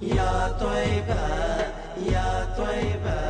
طيبة يا طيبة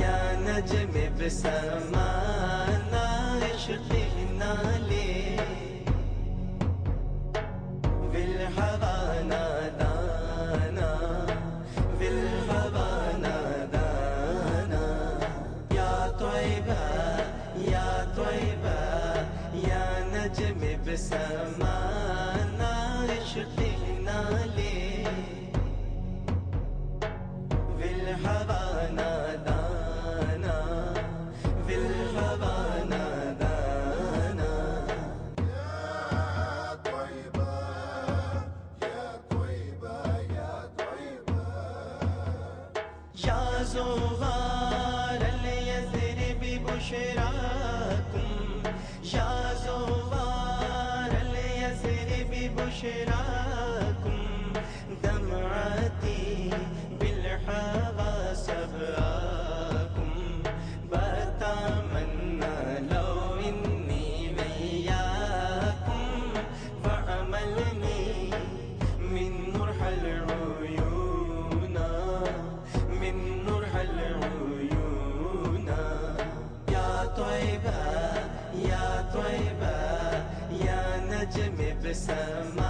يا نجم بسمانا عشقنا ليه بالهوى نادانا بالهوى نادانا يا طيبة يا طيبة يا نجم بسمانا عشقنا يا زوار اليثرب بشراكم يا زوار اليثرب بشراكم دمعتي بالحال نجم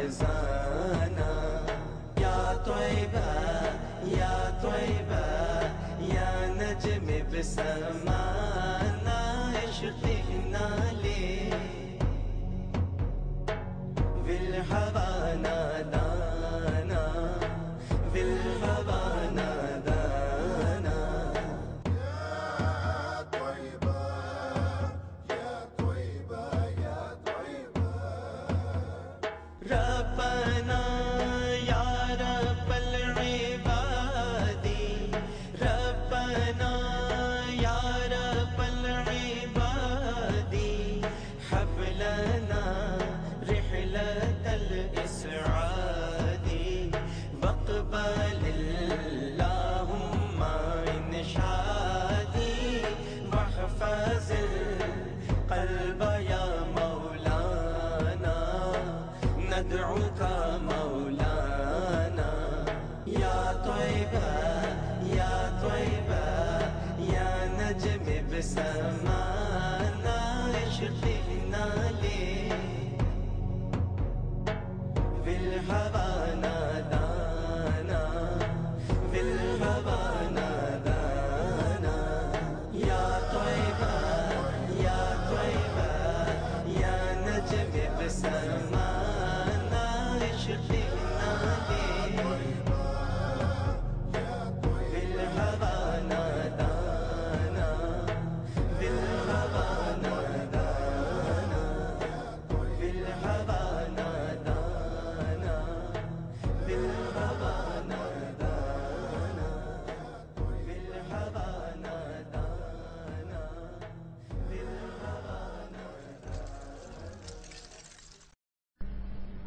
الأحزان يا طيبة نجم عشقنا ليه نادانا نادانا يا طيبة يا طيبة يا نجم بسمانا